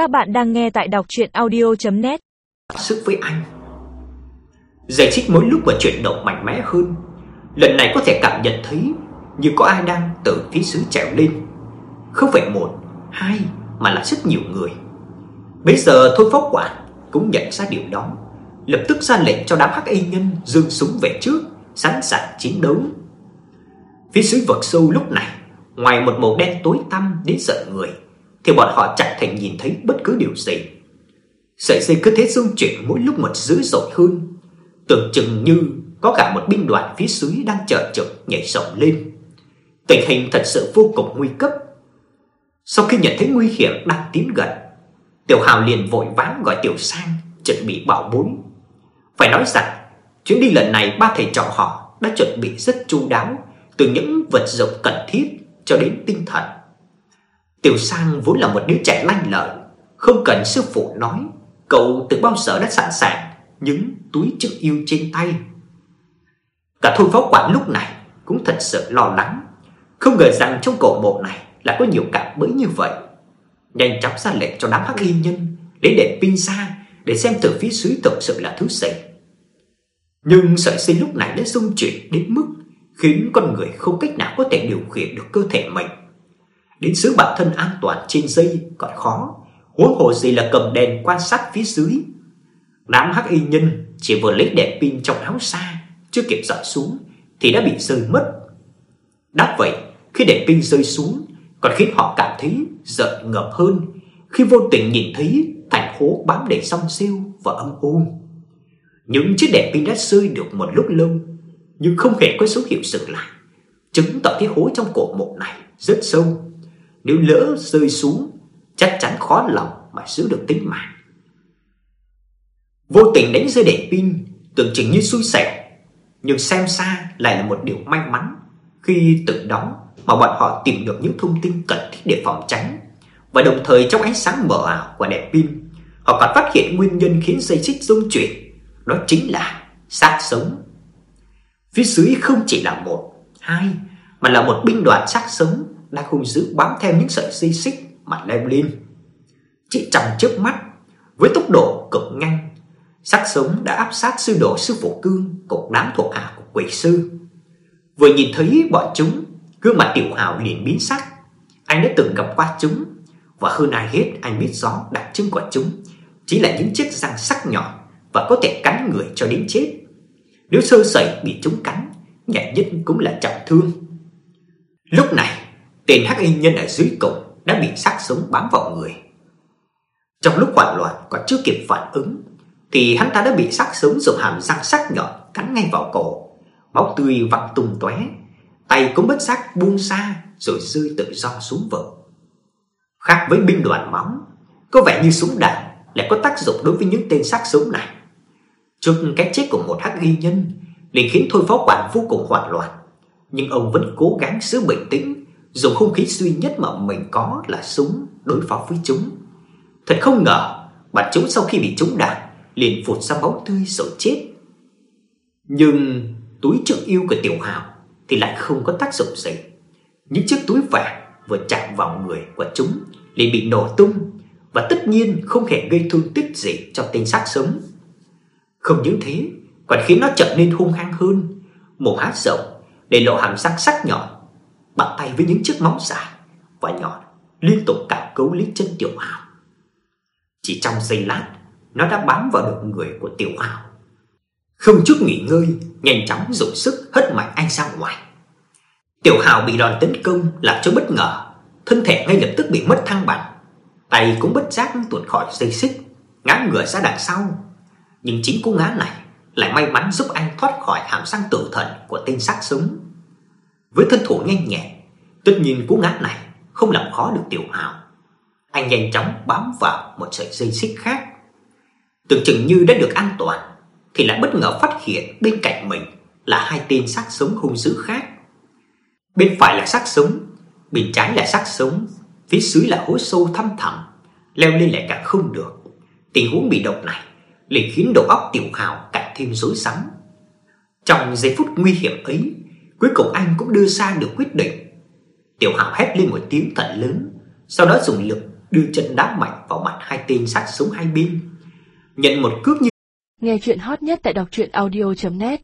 Các bạn đang nghe tại đọc audio net. Sức với anh. Dây xích mỗi lúc và chuyển động mạnh mẽ hơn. Lần này có thể cảm nhận thấy Như có ai đang từ phía dưới trèo lên. Không phải một, hai Mà là rất nhiều người. Bây giờ Thôi Phó Quản Cũng nhận ra điều đó. Lập tức ra lệnh cho đám hắc y nhân Dương súng về trước Sẵn sàng chiến đấu. Phía dưới vực sâu lúc này Ngoài một màu đen tối tăm đến sợ người thì bọn họ chẳng thể nhìn thấy bất cứ điều gì. Sợi dây cứ thế rung chuyển mỗi lúc một dữ dội hơn, Tưởng chừng như có cả một binh đoàn phía dưới đang chờ trực nhảy sổng lên. Tình hình thật sự vô cùng nguy cấp. Sau khi nhận thấy nguy hiểm đang tiến gần, Tiểu Hào liền vội vã gọi Tiểu Sang chuẩn bị bảo bối. Phải nói rằng, chuyến đi lần này ba thầy trò họ đã chuẩn bị rất chu đáo Từ những vật dụng cần thiết cho đến tinh thần. Tiểu Sang vốn là một đứa trẻ lanh lợi, Không cần sư phụ nói, Cậu từ bao giờ đã sẵn sàng Những túi chữ yêu trên tay. Cả thôi phó quản lúc này Cũng thật sự lo lắng, Không ngờ rằng trong cổ mộ này lại có nhiều cạm bẫy như vậy. Nhanh chóng ra lệnh cho đám hắc y nhân Lấy đèn pin ra Để xem từ phía dưới thực sự là thứ gì. Nhưng sợi dây lúc này đã xung chuyển đến mức Khiến con người không cách nào có thể điều khiển được cơ thể mình. Đến giữ bản thân an toàn trên dây còn khó. Huống hồ gì là cầm đèn quan sát phía dưới. Đám hắc y nhân chỉ vừa lấy đèn pin trong áo xa, Chưa kịp dọi xuống, Thì đã bị rơi mất. Đáp vậy, khi đèn pin rơi xuống, Còn khiến họ cảm thấy giận ngập hơn Khi vô tình nhìn thấy thành phố bám đầy song siêu và âm u. Những chiếc đèn pin đã rơi được một lúc lâu, Nhưng không hề có dấu hiệu dừng lại, Chứng tỏ cái hố trong cổ mộ này rất sâu. Nếu lỡ rơi xuống chắc chắn khó lòng mà giữ được tính mạng. Vô tình đánh rơi đèn pin, tưởng chừng như xui xẻo, nhưng xem xa lại là một điều may mắn khi từ đó mà bọn họ tìm được những thông tin cần thiết để phòng tránh. Và đồng thời trong ánh sáng mờ ảo của đèn pin, họ còn phát hiện nguyên nhân khiến dây xích rung chuyển, đó chính là xác sống. Phía dưới không chỉ là một, hai mà là một binh đoàn xác sống đang hung dữ bám theo những sợi dây xích mà leo lên. Chỉ trong chớp mắt, với tốc độ cực nhanh, sắc sống đã áp sát sư đồ sư phụ cương cột đám thuộc hạ của quỷ sư. Vừa nhìn thấy bọn chúng, gương mặt tiểu hào liền biến sắc. Anh đã từng gặp qua chúng, và hơn ai hết anh biết rõ đặc trưng của chúng chỉ là những chiếc răng sắc nhọn và có thể cắn người cho đến chết. Nếu sơ sẩy bị chúng cắn, nhẹ nhất cũng là trọng thương. Lúc này, tên hắc y nhân ở dưới cổng đã bị xác sống bám vào người. Trong lúc hoảng loạn còn chưa kịp phản ứng thì hắn ta đã bị xác sống dùng hàm răng sắc nhọn cắn ngay vào cổ. Máu tươi văng tung tóe, tay cũng bất giác buông ra rồi rơi tự do xuống vực. Khác với binh đoàn móng, có vẻ như súng đạn lại có tác dụng đối với những tên xác sống này. Trước cái chết của một hắc y nhân liền khiến Thôi Phó Quản vô cùng hoảng loạn, nhưng ông vẫn cố gắng giữ bình tĩnh dùng hung khí duy nhất mà mình có là súng đối phó với chúng. Thật không ngờ, bản chúng sau khi bị trúng đạn liền phụt ra máu tươi rồi chết. Nhưng túi trợ yêu của Tiểu Hào thì lại không có tác dụng gì. Những chiếc túi vàng vừa chạm vào người của chúng liền bị nổ tung và tất nhiên không hề gây thương tích gì cho tên xác sống. Không những thế, còn khiến nó trở nên hung hăng hơn, mồm há rộng để lộ hàm răng sắc nhọn bàn tay với những chiếc móng dài và nhọn liên tục cào cấu lấy chân Tiểu Hào. Chỉ trong giây lát, nó đã bám vào được người của Tiểu Hào. Không chút nghỉ ngơi, nhanh chóng dùng sức hất mạnh anh ra ngoài. Tiểu Hào bị đòn tấn công làm cho bất ngờ, thân thể ngay lập tức bị mất thăng bằng, tay cũng bất giác tuột khỏi dây xích, ngã ngửa ra đằng sau. Nhưng chính cú ngã này lại may mắn giúp anh thoát khỏi hàm răng tử thần của tên sát súng. Với thân thủ nhanh nhẹn, tất nhiên cú ngã này không làm khó được Tiểu Hào. Anh nhanh chóng bám vào một sợi dây xích khác. Tưởng chừng như đã được an toàn thì lại bất ngờ phát hiện bên cạnh mình là hai tên xác sống hung dữ khác. Bên phải là xác sống, bên trái là xác sống, phía dưới là hố sâu thăm thẳm, leo lên lại càng không được. Tình huống bị động này liền khiến đầu óc Tiểu Hào càng thêm rối rắm. Trong giây phút nguy hiểm ấy, Cuối cùng anh cũng đưa ra được quyết định. Tiểu Hạo hét lên một tiếng thật lớn, sau đó dùng lực đưa chân đá mạnh vào mặt hai tên sát súng hai bên. Nhận một cước như Nghe chuyện hot nhất tại đọc truyện audio.net